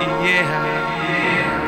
yeah. yeah.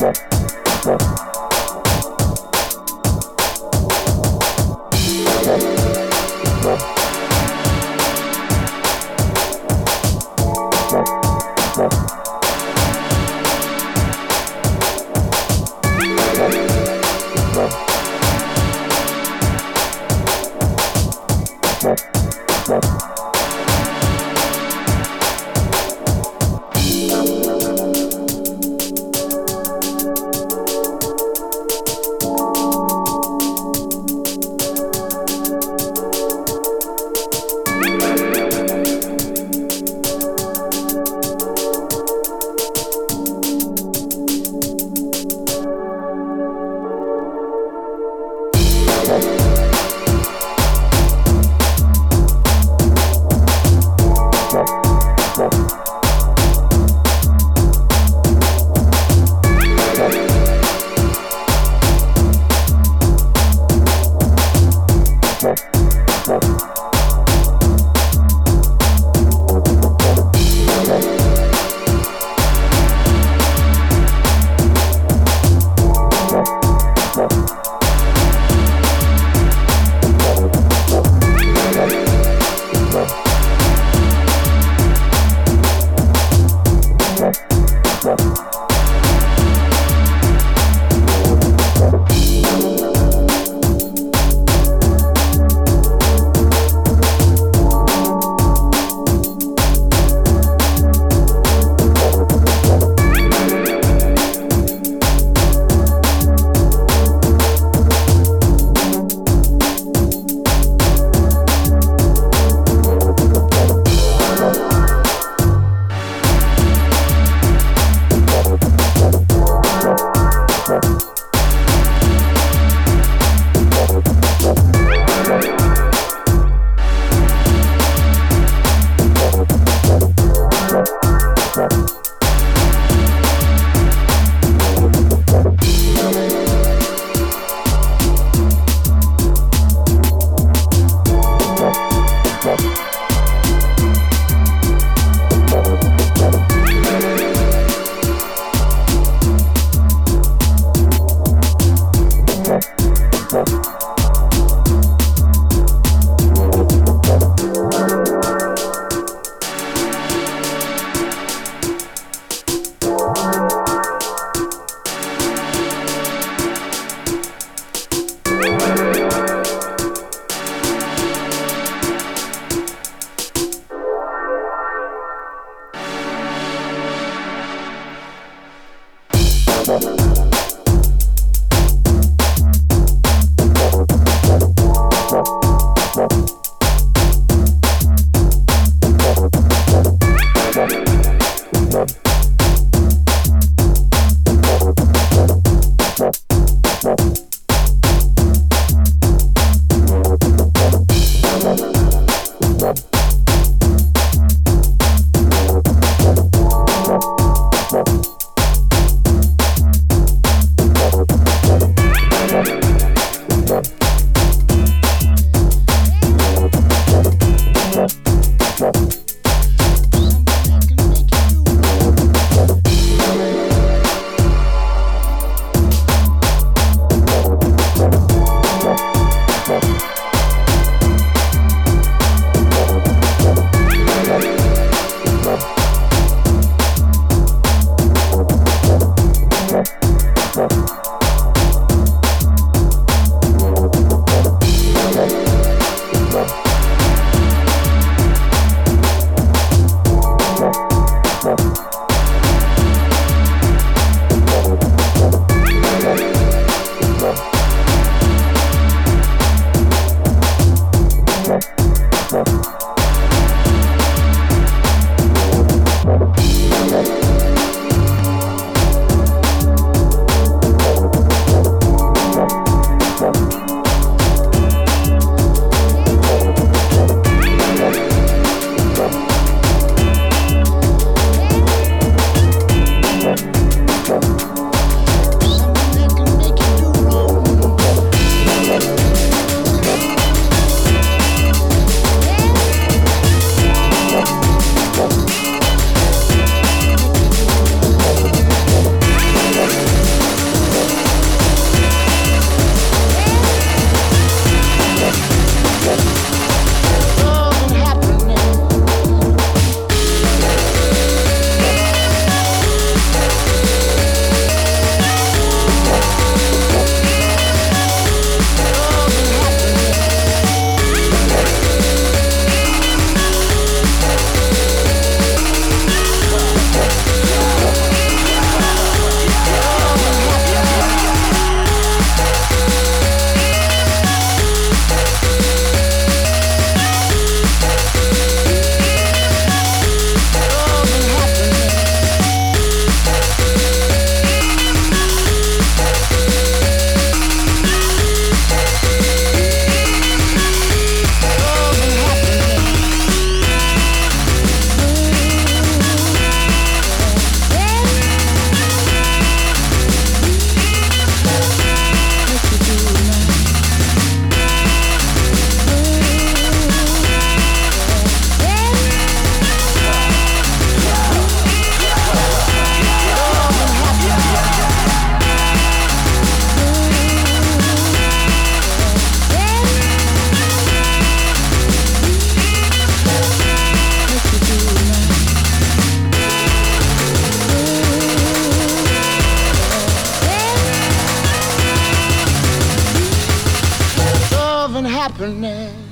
Thank you. and happiness.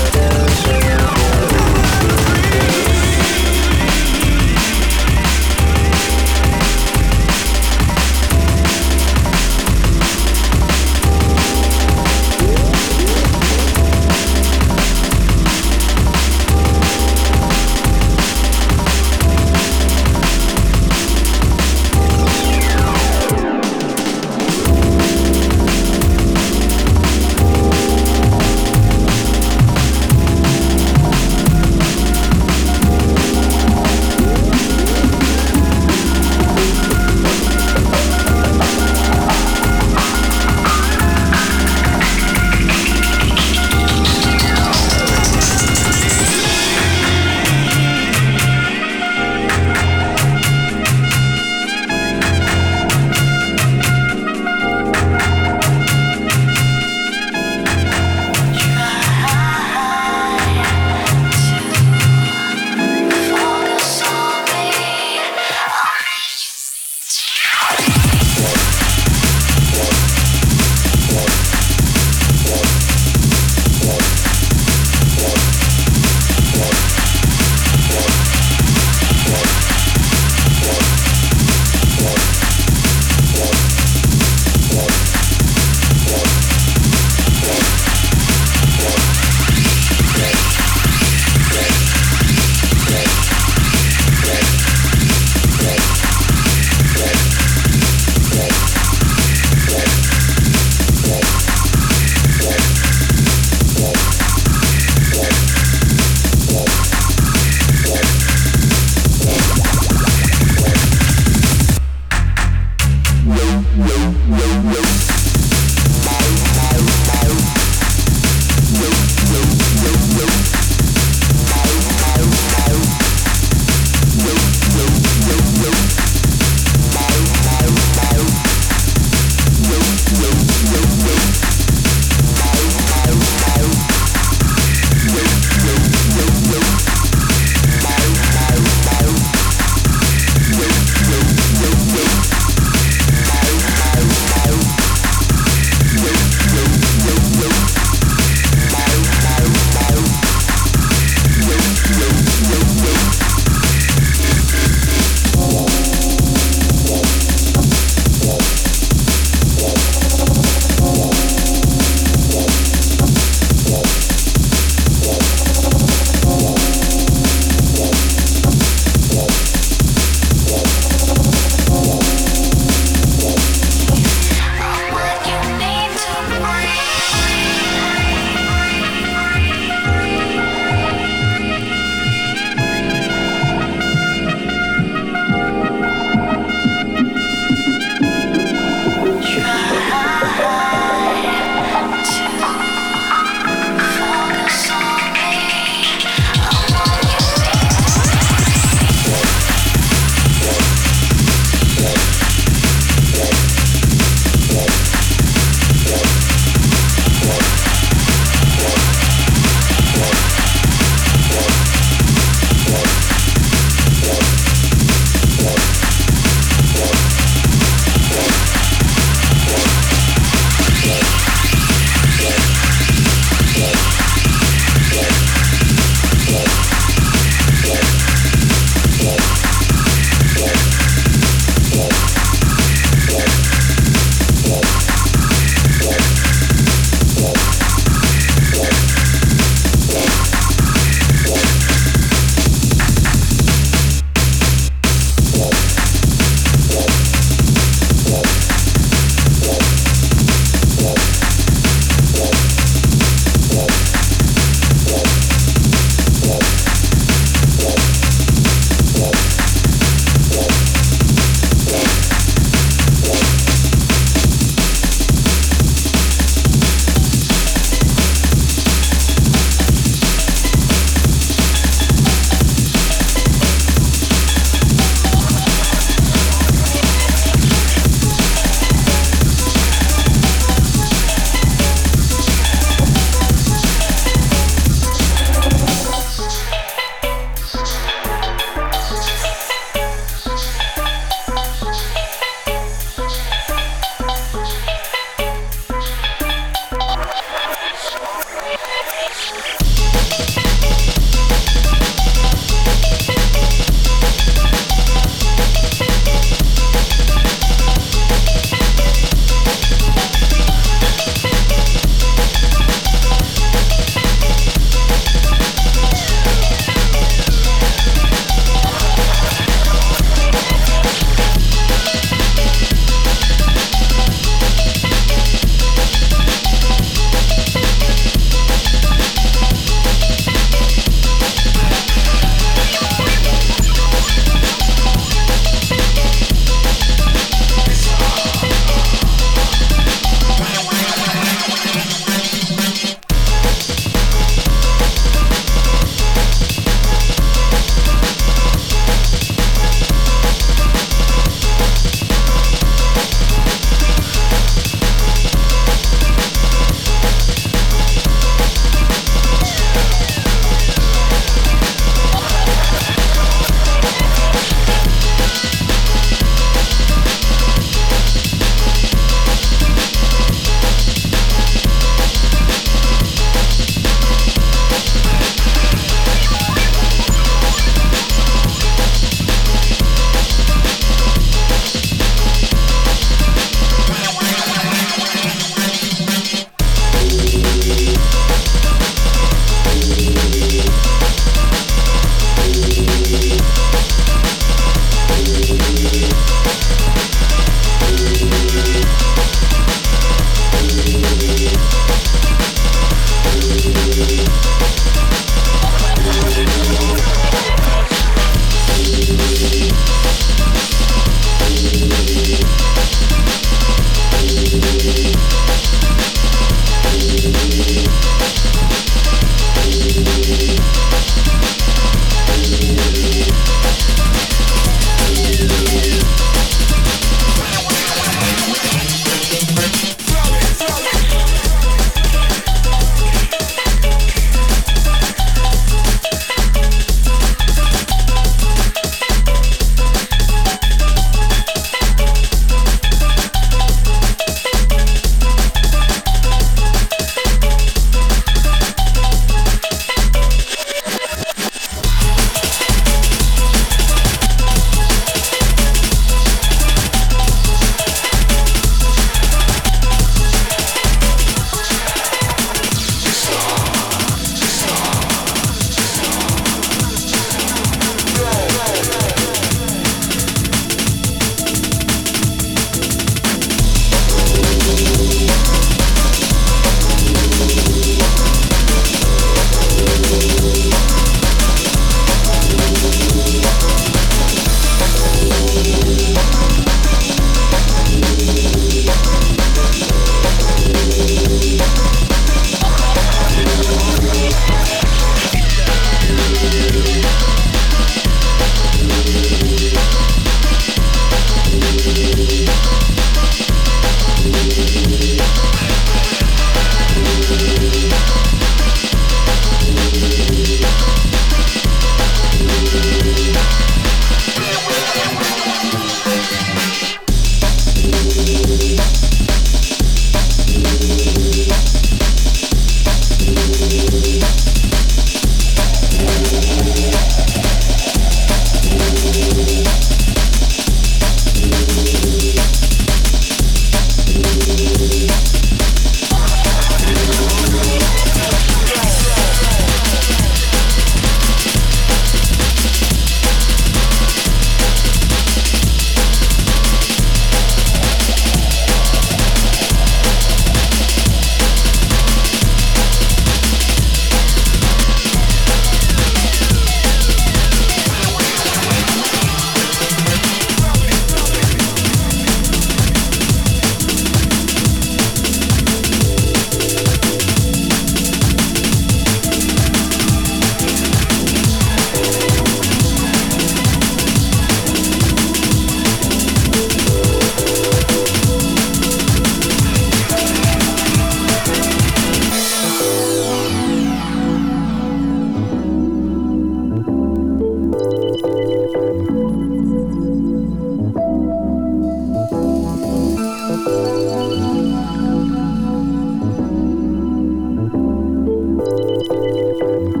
Música